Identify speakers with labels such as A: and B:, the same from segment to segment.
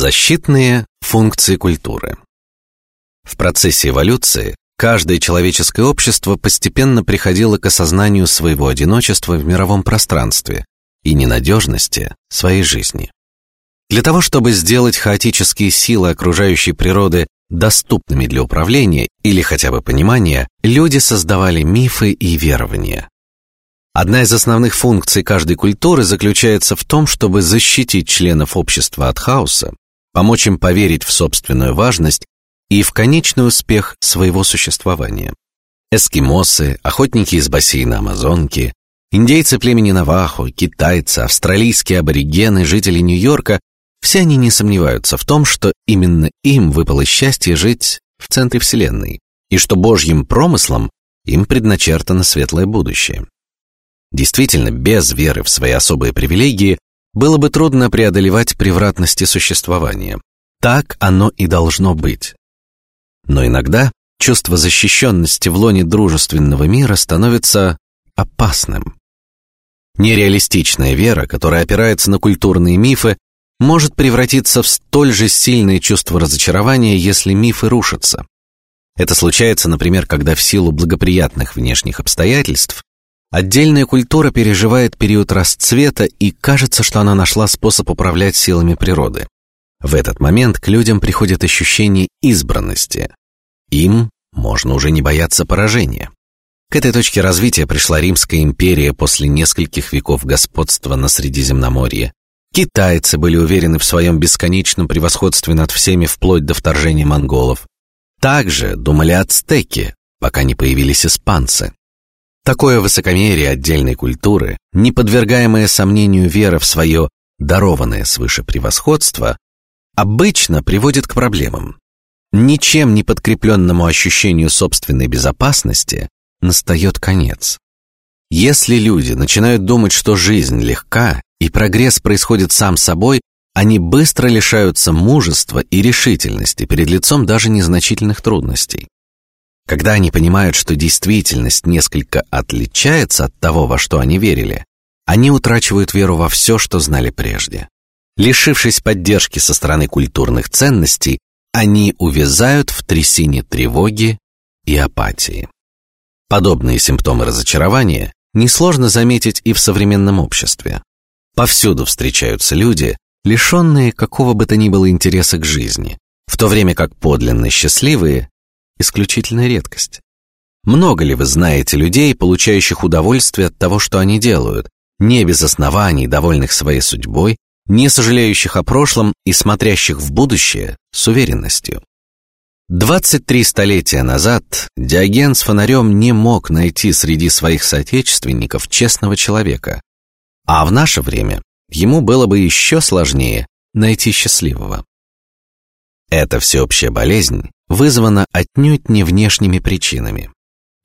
A: Защитные функции культуры. В процессе эволюции каждое человеческое общество постепенно приходило к осознанию своего одиночества в мировом пространстве и ненадежности своей жизни. Для того, чтобы сделать хаотические силы окружающей природы доступными для управления или хотя бы понимания, люди создавали мифы и верования. Одна из основных функций каждой культуры заключается в том, чтобы защитить членов общества от хаоса, помочь им поверить в собственную важность и в конечный успех своего существования. Эскимосы, охотники из бассейна Амазонки, индейцы племени Навахо, китайцы, австралийские аборигены, жители Нью-Йорка – все они не сомневаются в том, что именно им выпало счастье жить в центре Вселенной и что Божьим промыслом им предначертано светлое будущее. Действительно, без веры в свои особые привилегии было бы трудно преодолевать превратности существования. Так оно и должно быть. Но иногда чувство защищенности в лоне дружественного мира становится опасным. Нереалистичная вера, которая опирается на культурные мифы, может превратиться в столь же сильное чувство разочарования, если мифы рушатся. Это случается, например, когда в силу благоприятных внешних обстоятельств Отдельная культура переживает период расцвета, и кажется, что она нашла способ управлять силами природы. В этот момент к людям приходит ощущение избранности. Им можно уже не бояться поражения. К этой точке развития пришла Римская империя после нескольких веков господства на Средиземноморье. Китайцы были уверены в своем бесконечном превосходстве над всеми вплоть до вторжения монголов. Также думали ацтеки, пока не появились испанцы. Такое высокомерие отдельной культуры, не подвергаемое сомнению вера в свое дарованное свыше превосходство, обычно приводит к проблемам. Ничем не подкрепленному ощущению собственной безопасности настает конец. Если люди начинают думать, что жизнь легка и прогресс происходит сам собой, они быстро лишаются мужества и решительности перед лицом даже незначительных трудностей. Когда они понимают, что действительность несколько отличается от того, во что они верили, они утрачивают веру во все, что знали прежде. Лишившись поддержки со стороны культурных ценностей, они увязают в трясине тревоги и апатии. Подобные симптомы разочарования несложно заметить и в современном обществе. Повсюду встречаются люди, лишенные какого бы то ни было интереса к жизни, в то время как подлинно счастливые исключительная редкость. Много ли вы знаете людей, получающих удовольствие от того, что они делают, не без оснований, довольных своей судьбой, не сожалеющих о прошлом и смотрящих в будущее с уверенностью? 23 столетия назад Диоген с фонарем не мог найти среди своих соотечественников честного человека, а в наше время ему было бы еще сложнее найти счастливого. Эта всеобщая болезнь вызвана отнюдь не внешними причинами.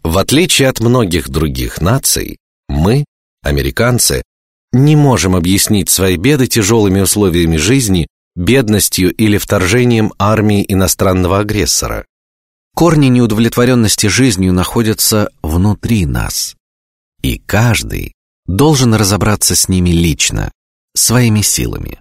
A: В отличие от многих других наций, мы, американцы, не можем объяснить свои беды тяжелыми условиями жизни, бедностью или вторжением армии иностранного агрессора. Корни неудовлетворенности жизнью находятся внутри нас, и каждый должен разобраться с ними лично, своими силами.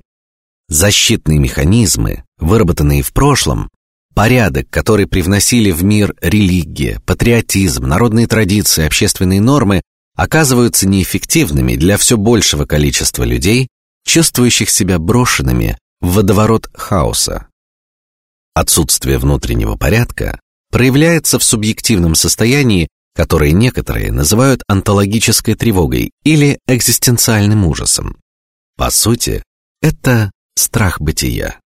A: Защитные механизмы, выработанные в прошлом, порядок, который привносили в мир религия, патриотизм, народные традиции, общественные нормы, оказываются неэффективными для все большего количества людей, чувствующих себя брошенными в водоворот хаоса. Отсутствие внутреннего порядка проявляется в субъективном состоянии, которое некоторые называют онтологической тревогой или экзистенциальным ужасом. По сути, это страх бытия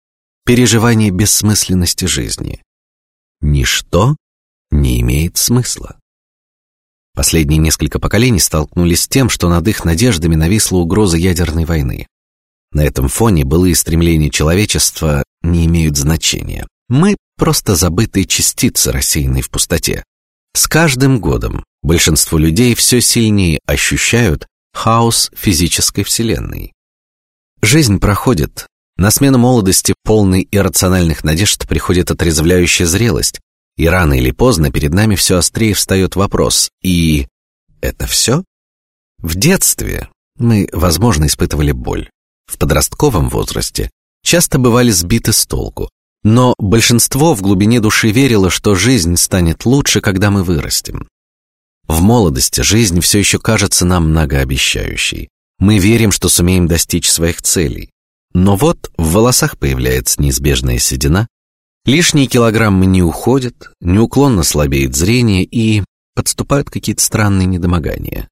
A: переживание бессмысленности жизни. Ничто не имеет смысла. Последние несколько поколений столкнулись с тем, что над их надеждами нависла угроза ядерной войны. На этом фоне былые стремления человечества не имеют значения. Мы просто забытые частицы, рассеянные в пустоте. С каждым годом большинство людей все сильнее ощущают хаос физической вселенной. Жизнь проходит, на смену молодости, полной иррациональных надежд, приходит отрезвляющая зрелость, и рано или поздно перед нами все острее встает вопрос: и это все? В детстве мы, возможно, испытывали боль. В подростковом возрасте часто бывали сбиты с толку. Но большинство в глубине души верило, что жизнь станет лучше, когда мы вырастем. В молодости жизнь все еще кажется нам многообещающей. Мы верим, что сумеем достичь своих целей. Но вот в волосах появляется неизбежная седина, лишние килограммы не уходят, неуклонно слабеет зрение и подступают какие-то странные недомогания.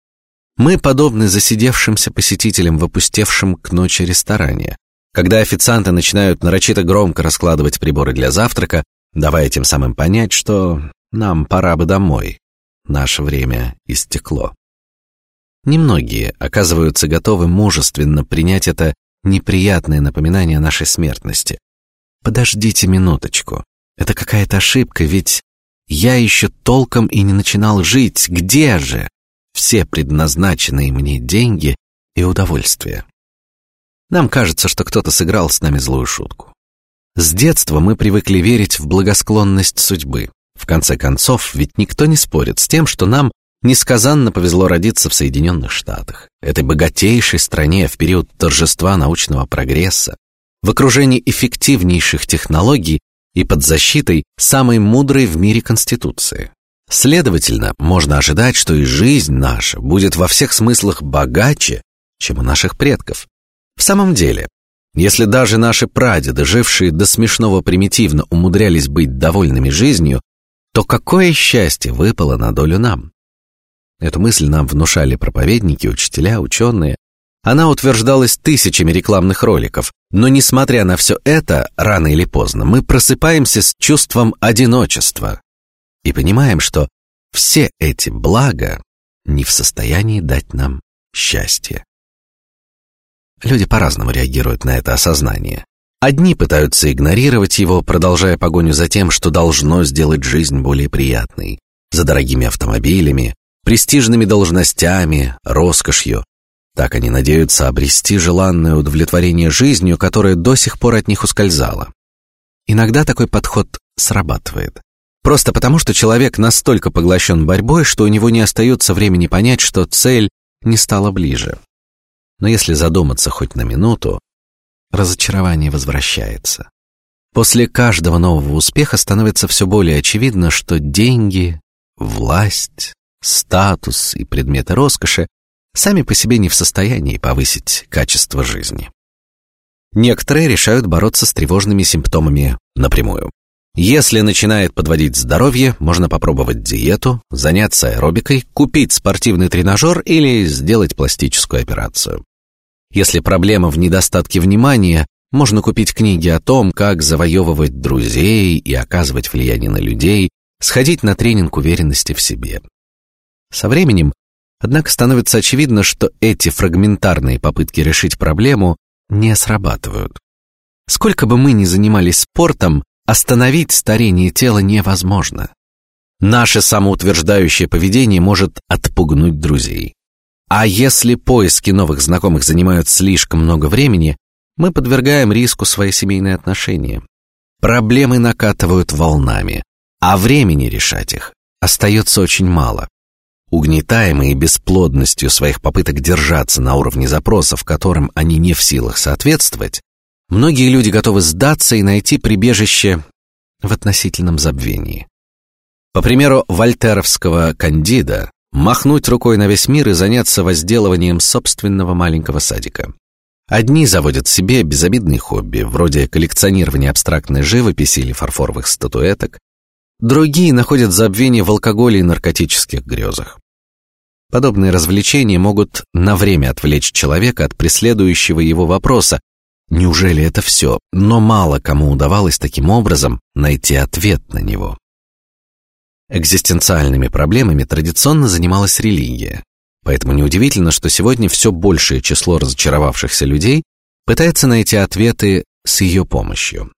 A: Мы подобны засидевшимся посетителям в опустевшем к ночи ресторане, когда официанты начинают нарочито громко раскладывать приборы для завтрака, давая тем самым понять, что нам пора бы домой, наше время истекло. Немногие оказываются готовы мужественно принять это неприятное напоминание нашей смертности. Подождите минуточку, это какая-то ошибка, ведь я еще толком и не начинал жить. Где же все предназначенные мне деньги и удовольствия? Нам кажется, что кто-то сыграл с нами злую шутку. С детства мы привыкли верить в благосклонность судьбы. В конце концов, ведь никто не спорит с тем, что нам несказанно повезло родиться в Соединенных Штатах, этой богатейшей стране в период торжества научного прогресса, в окружении эффективнейших технологий и под защитой самой мудрой в мире конституции. Следовательно, можно ожидать, что и жизнь наша будет во всех смыслах богаче, чем у наших предков. В самом деле, если даже наши прадеды, жившие до смешного примитивно, умудрялись быть довольными жизнью, то какое счастье выпало на долю нам? Эту мысль нам внушали проповедники, учителя, ученые. Она утверждалась тысячами рекламных роликов, но несмотря на все это, рано или поздно мы просыпаемся с чувством одиночества и понимаем, что все эти блага не в состоянии дать нам счастье. Люди по-разному реагируют на это осознание. Одни пытаются игнорировать его, продолжая погоню за тем, что должно сделать жизнь более приятной, за дорогими автомобилями, престижными должностями, роскошью. Так они надеются обрести желанное удовлетворение жизнью, которое до сих пор от них ускользало. Иногда такой подход срабатывает. Просто потому, что человек настолько поглощен борьбой, что у него не остается времени понять, что цель не стала ближе. Но если задуматься хоть на минуту, разочарование возвращается. После каждого нового успеха становится все более очевидно, что деньги, власть, статус и предметы роскоши сами по себе не в состоянии повысить качество жизни. Некоторые решают бороться с тревожными симптомами напрямую. Если начинает подводить здоровье, можно попробовать диету, заняться аэробикой, купить спортивный тренажер или сделать пластическую операцию. Если проблема в недостатке внимания, можно купить книги о том, как завоевывать друзей и оказывать влияние на людей, сходить на тренинг уверенности в себе. Со временем, однако, становится очевидно, что эти фрагментарные попытки решить проблему не срабатывают. Сколько бы мы ни занимались спортом, остановить старение тела невозможно. Наше самоутверждающее поведение может отпугнуть друзей. А если поиски новых знакомых занимают слишком много времени, мы подвергаем риску свои семейные отношения. Проблемы накатывают волнами, а времени решать их остается очень мало. Угнетаемые бесплодностью своих попыток держаться на уровне запросов, которым они не в силах соответствовать, многие люди готовы сдаться и найти прибежище в относительном забвении. По примеру вольтеровского Кандида, махнуть рукой на весь мир и заняться возделыванием собственного маленького садика. Одни заводят себе безобидные хобби, вроде коллекционирования абстрактной живописи или фарфоровых статуэток, другие находят забвение в алкоголе и наркотических грезах. Подобные развлечения могут на время отвлечь человека от преследующего его вопроса: неужели это все? Но мало кому удавалось таким образом найти ответ на него. Экзистенциальными проблемами традиционно занималась религия, поэтому неудивительно, что сегодня все большее число разочаровавшихся людей пытается найти ответы с ее помощью.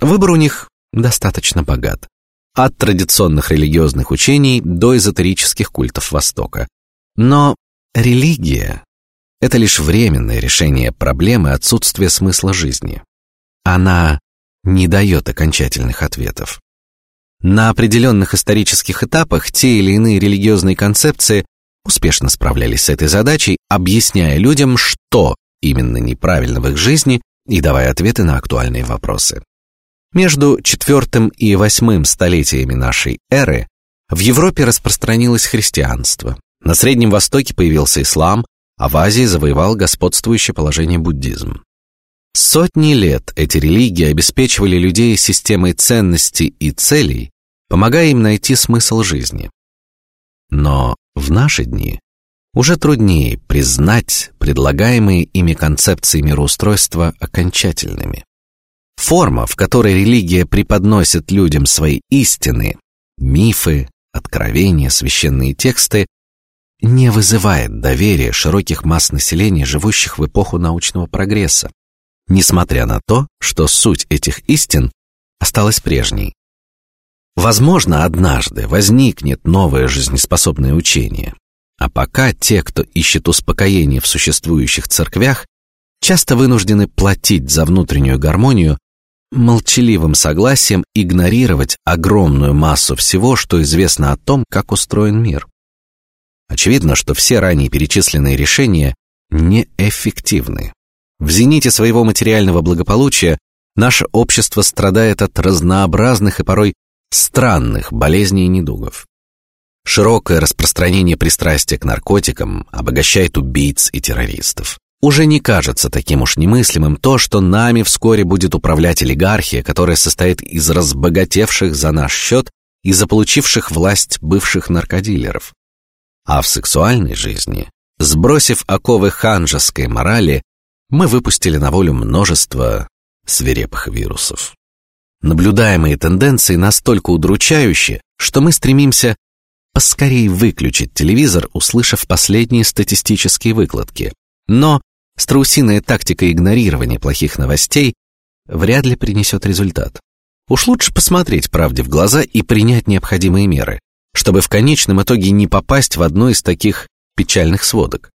A: Выбор у них достаточно богат, от традиционных религиозных учений до эзотерических культов Востока. Но религия – это лишь временное решение проблемы отсутствия смысла жизни. Она не дает окончательных ответов. На определенных исторических этапах те или иные религиозные концепции успешно справлялись с этой задачей, объясняя людям, что именно неправильно в их жизни и давая ответы на актуальные вопросы. Между четвертым и восьмым столетиями нашей эры в Европе распространилось христианство, на Среднем Востоке появился ислам, а в Азии завоевал господствующее положение буддизм. Сотни лет эти религии обеспечивали людей системой ценностей и целей, помогая им найти смысл жизни. Но в наши дни уже труднее признать предлагаемые ими концепции мироустройства окончательными. Форма, в которой религия преподносит людям свои истины, мифы, откровения, священные тексты, не вызывает доверия широких масс населения, живущих в эпоху научного прогресса, несмотря на то, что суть этих истин осталась прежней. Возможно, однажды возникнет новое жизнеспособное учение, а пока те, кто ищет успокоение в существующих церквях, часто вынуждены платить за внутреннюю гармонию молчаливым согласием игнорировать огромную массу всего, что известно о том, как устроен мир. Очевидно, что все ранее перечисленные решения неэффективны. В зените своего материального благополучия наше общество страдает от разнообразных и порой странных болезней и недугов. Широкое распространение пристрастия к наркотикам обогащает убийц и террористов. Уже не кажется таким уж немыслимым то, что нами вскоре будет управлять олигархия, которая состоит из разбогатевших за наш счет и заполучивших власть бывших наркодилеров. А в сексуальной жизни, сбросив оковы ханжеской морали, мы выпустили на волю множество свирепых вирусов. Наблюдаемые тенденции настолько удручающие, что мы стремимся поскорее выключить телевизор, услышав последние статистические выкладки. Но страусиная тактика игнорирования плохих новостей вряд ли принесет результат. Уж лучше посмотреть правде в глаза и принять необходимые меры, чтобы в конечном итоге не попасть в одну из таких печальных сводок.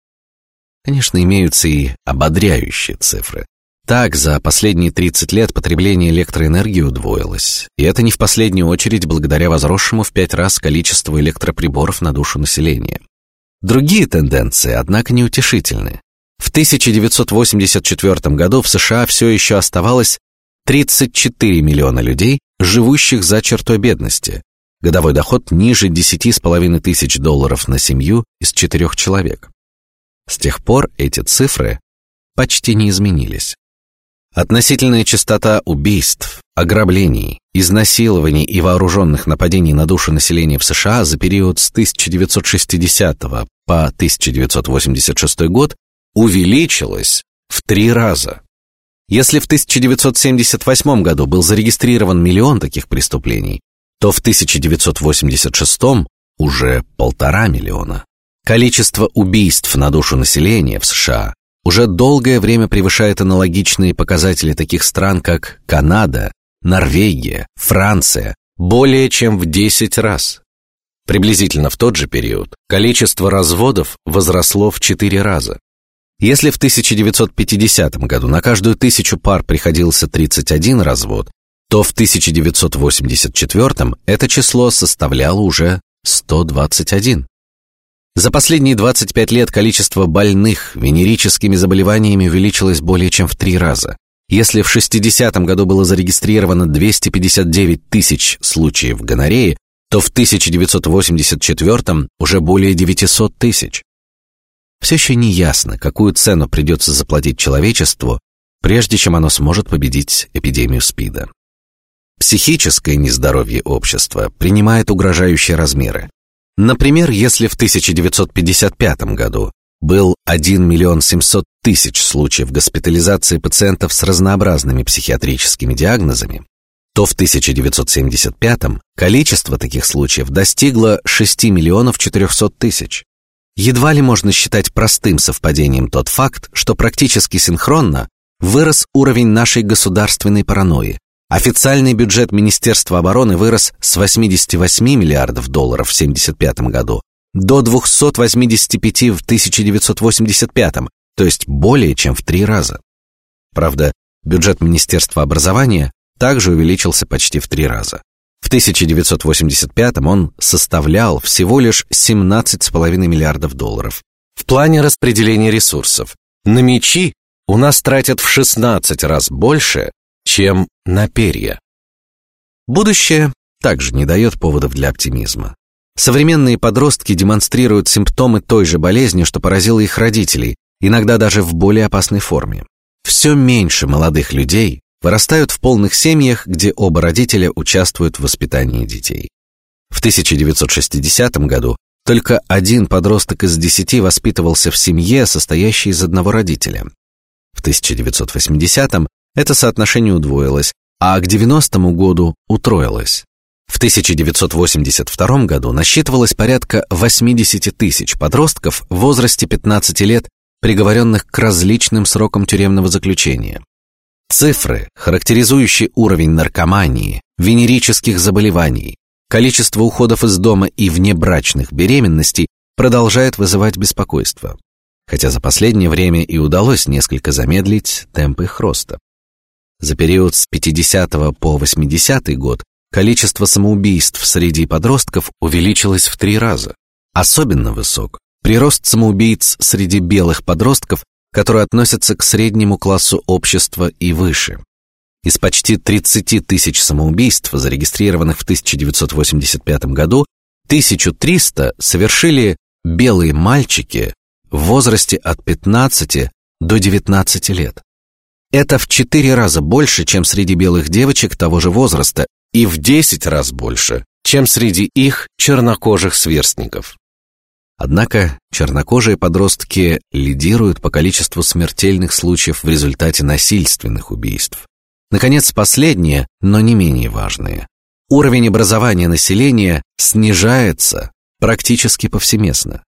A: Конечно, имеются и ободряющие цифры. Так, за последние 30 лет потребление электроэнергии удвоилось, и это не в последнюю очередь благодаря возросшему в пять раз количеству электроприборов на душу населения. Другие тенденции, однако, неутешительны. В 1984 году в США все еще оставалось 34 миллиона людей, живущих за чертой бедности, годовой доход ниже десяти с половиной тысяч долларов на семью из четырех человек. С тех пор эти цифры почти не изменились. Относительная частота убийств, ограблений, изнасилований и вооруженных нападений на душу населения в США за период с 1960 по 1986 год увеличилась в три раза. Если в 1978 году был зарегистрирован миллион таких преступлений, то в 1986 уже полтора миллиона. Количество убийств на душу населения в США уже долгое время превышает аналогичные показатели таких стран, как Канада, Норвегия, Франция, более чем в 10 раз. Приблизительно в тот же период количество разводов возросло в 4 раза. Если в 1950 году на каждую тысячу пар приходился 31 развод, то в 1984 это число составляло уже 121. За последние 25 лет количество больных венерическими заболеваниями увеличилось более чем в три раза. Если в 60 году было зарегистрировано 259 тысяч случаев гонореи, то в 1984 уже более 900 тысяч. Все еще не ясно, какую цену придется заплатить человечеству, прежде чем оно сможет победить эпидемию СПИДа. Психическое нездоровье общества принимает угрожающие размеры. Например, если в 1955 году был 1 миллион 700 тысяч случаев госпитализации пациентов с разнообразными психиатрическими диагнозами, то в 1975 количество таких случаев достигло 6 миллионов 400 тысяч. Едва ли можно считать простым совпадением тот факт, что практически синхронно вырос уровень нашей государственной паранойи, Официальный бюджет Министерства обороны вырос с 88 миллиардов долларов в 1975 году до 285 в 1985, то есть более чем в три раза. Правда, бюджет Министерства образования также увеличился почти в три раза. В 1985 он составлял всего лишь 17,5 миллиардов долларов. В плане распределения ресурсов на мечи у нас тратят в 16 раз больше, чем на перья. Будущее также не дает поводов для оптимизма. Современные подростки демонстрируют симптомы той же болезни, что поразила их родителей, иногда даже в более опасной форме. Все меньше молодых людей вырастают в полных семьях, где оба родителя участвуют в воспитании детей. В 1960 году только один подросток из десяти воспитывался в семье, состоящей из одного родителя. В 1980 это соотношение удвоилось, а к 90 году утроилось. В 1982 году насчитывалось порядка 80 тысяч подростков в возрасте 15 лет, приговоренных к различным срокам тюремного заключения. Цифры, характеризующие уровень наркомании, венерических заболеваний, количество уходов из дома и внебрачных беременностей продолжают вызывать беспокойство, хотя за последнее время и удалось несколько замедлить темпы их роста. За период с 50 по 80 год количество самоубийств среди подростков увеличилось в три раза. Особенно высок прирост самоубийц среди белых подростков, которые относятся к среднему классу общества и выше. Из почти 30 тысяч самоубийств, зарегистрированных в 1985 году, 1300 совершили белые мальчики в возрасте от 15 до 19 лет. Это в четыре раза больше, чем среди белых девочек того же возраста, и в 10 раз больше, чем среди их чернокожих сверстников. Однако чернокожие подростки лидируют по количеству смертельных случаев в результате насильственных убийств. Наконец, последнее, но не менее важное. Уровень образования населения снижается практически повсеместно.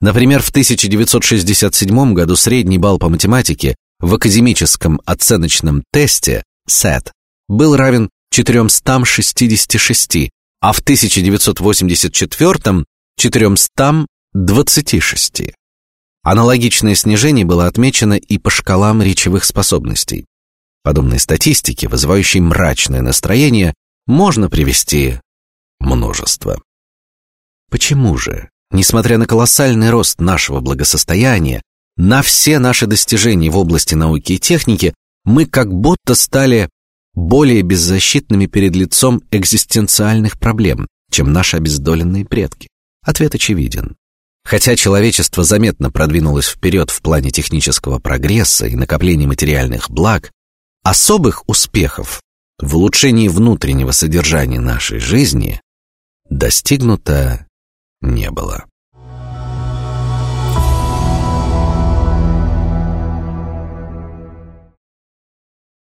A: Например, в 1967 году средний балл по математике в академическом оценочном тесте SAT был равен 466, а в 1984 426. Аналогичное снижение было отмечено и по шкалам речевых способностей. Подобные статистики, вызывающие мрачное настроение, можно привести множество. Почему же, несмотря на колоссальный рост нашего благосостояния, на все наши достижения в области науки и техники, мы как будто стали более беззащитными перед лицом экзистенциальных проблем, чем наши обездоленные предки? Ответ очевиден. Хотя человечество заметно продвинулось вперед в плане технического прогресса и накопления материальных благ, особых успехов в улучшении внутреннего содержания нашей жизни достигнуто не было.